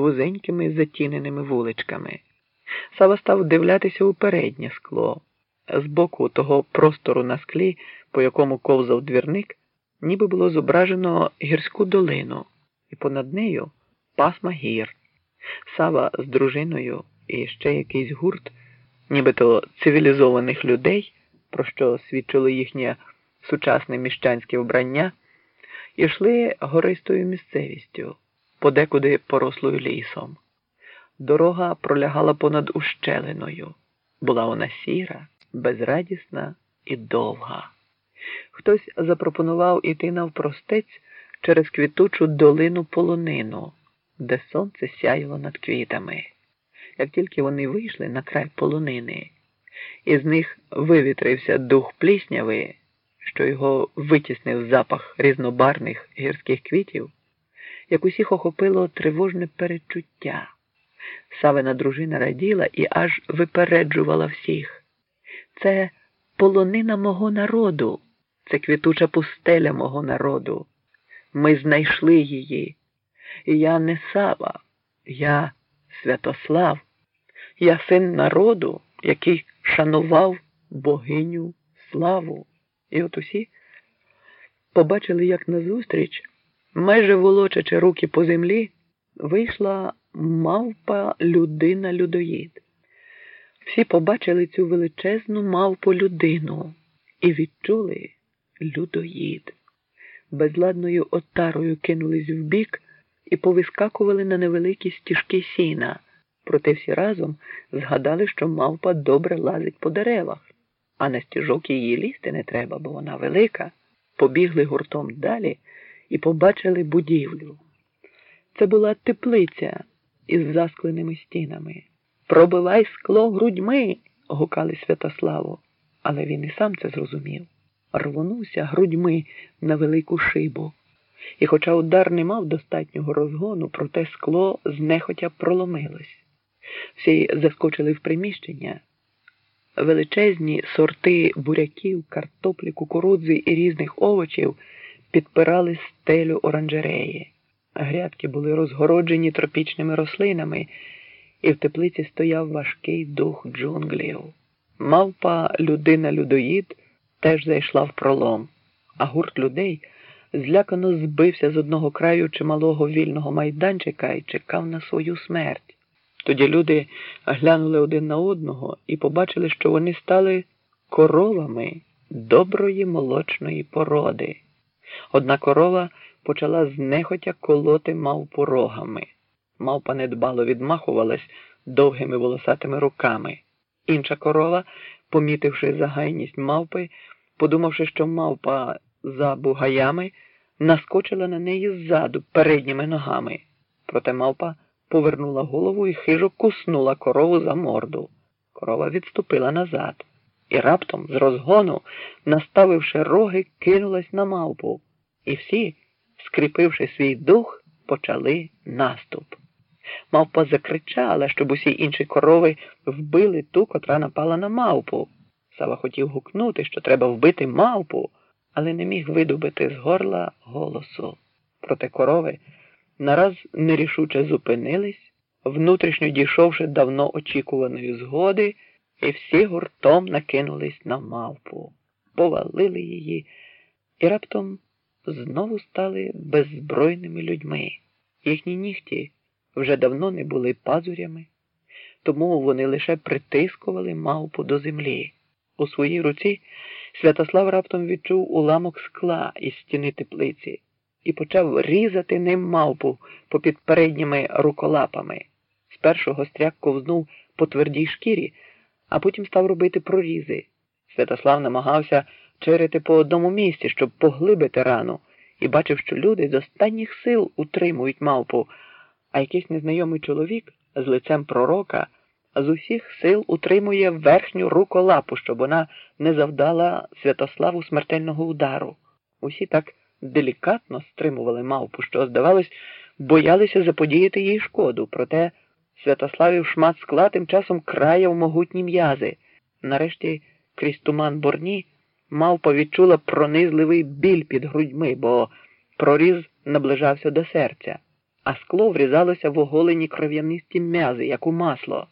вузенькими затіненими вуличками. Сава став дивлятися у переднє скло. З боку того простору на склі, по якому ковзав двірник, ніби було зображено гірську долину, і понад нею пасма гір. Сава з дружиною і ще якийсь гурт, нібито цивілізованих людей, про що свідчило їхнє сучасне міщанське вбрання, ішли гористою місцевістю, подекуди порослою лісом. Дорога пролягала понад ущелиною. Була вона сіра, безрадісна і довга. Хтось запропонував іти навпростець через квітучу долину полонину, де сонце сяяло над квітами. Як тільки вони вийшли на край полонини, із них вивітрився дух плісняви, що його витіснив запах різнобарних гірських квітів, як усіх охопило тривожне перечуття. Савина дружина раділа і аж випереджувала всіх. Це полонина мого народу, це квітуча пустеля мого народу. Ми знайшли її. Я не Сава, я Святослав, я син народу, який шанував богиню славу. І от усі побачили, як назустріч, майже волочачи руки по землі, вийшла мавпа людина людоїд. Всі побачили цю величезну мавпу людину і відчули людоїд. Безладною отарою кинулись вбік і повискакували на невеликі стіжки сіна, проте всі разом згадали, що мавпа добре лазить по деревах, а на стіжок її лізти не треба, бо вона велика. Побігли гуртом далі і побачили будівлю. Це була теплиця із заскленими стінами. Пробивай скло грудьми, гукали Святославу, але він і сам це зрозумів. Рвонувся грудьми на велику шибу. І, хоча удар не мав достатнього розгону, проте скло знехотя проломилось. Всі заскочили в приміщення. Величезні сорти буряків, картоплі, кукурудзи і різних овочів підпирали стелю оранжереї. Грядки були розгороджені тропічними рослинами, і в теплиці стояв важкий дух джунглів. Мавпа людина-людоїд теж зайшла в пролом, а гурт людей злякано збився з одного краю чималого вільного майданчика і чекав на свою смерть. Тоді люди глянули один на одного і побачили, що вони стали коровами доброї молочної породи. Одна корова почала знехотя колоти мавпу рогами. Мавпа недбало відмахувалась довгими волосатими руками. Інша корова, помітивши загайність мавпи, подумавши, що мавпа за бугаями, наскочила на неї ззаду передніми ногами. Проте мавпа повернула голову і хижо куснула корову за морду. Корова відступила назад і раптом, з розгону, наставивши роги, кинулась на мавпу. І всі, скріпивши свій дух, почали наступ. Мавпа закричала, щоб усі інші корови вбили ту, котра напала на мавпу. Сава хотів гукнути, що треба вбити мавпу, але не міг видобити з горла голосу. Проте корови нараз нерішуче зупинились, внутрішньо дійшовши давно очікуваної згоди, і всі гуртом накинулись на мавпу, повалили її і раптом знову стали беззбройними людьми. Їхні нігті вже давно не були пазурями, тому вони лише притискували мавпу до землі. У своїй руці Святослав раптом відчув уламок скла із стіни теплиці і почав різати ним мавпу попід передніми руколапами. Спершу гостряк ковзнув по твердій шкірі, а потім став робити прорізи. Святослав намагався черити по одному місці, щоб поглибити рану, і бачив, що люди з останніх сил утримують мавпу, а якийсь незнайомий чоловік з лицем пророка з усіх сил утримує верхню руколапу, щоб вона не завдала Святославу смертельного удару. Усі так делікатно стримували мавпу, що, здавалось, боялися заподіяти їй шкоду, проте Святославів шмат скла тим часом краяв могутні м'язи. Нарешті, крізь туман борні, мавпа відчула пронизливий біль під грудьми, бо проріз наближався до серця. а скло врізалося в оголені кров'янисті м'язи, як у масло.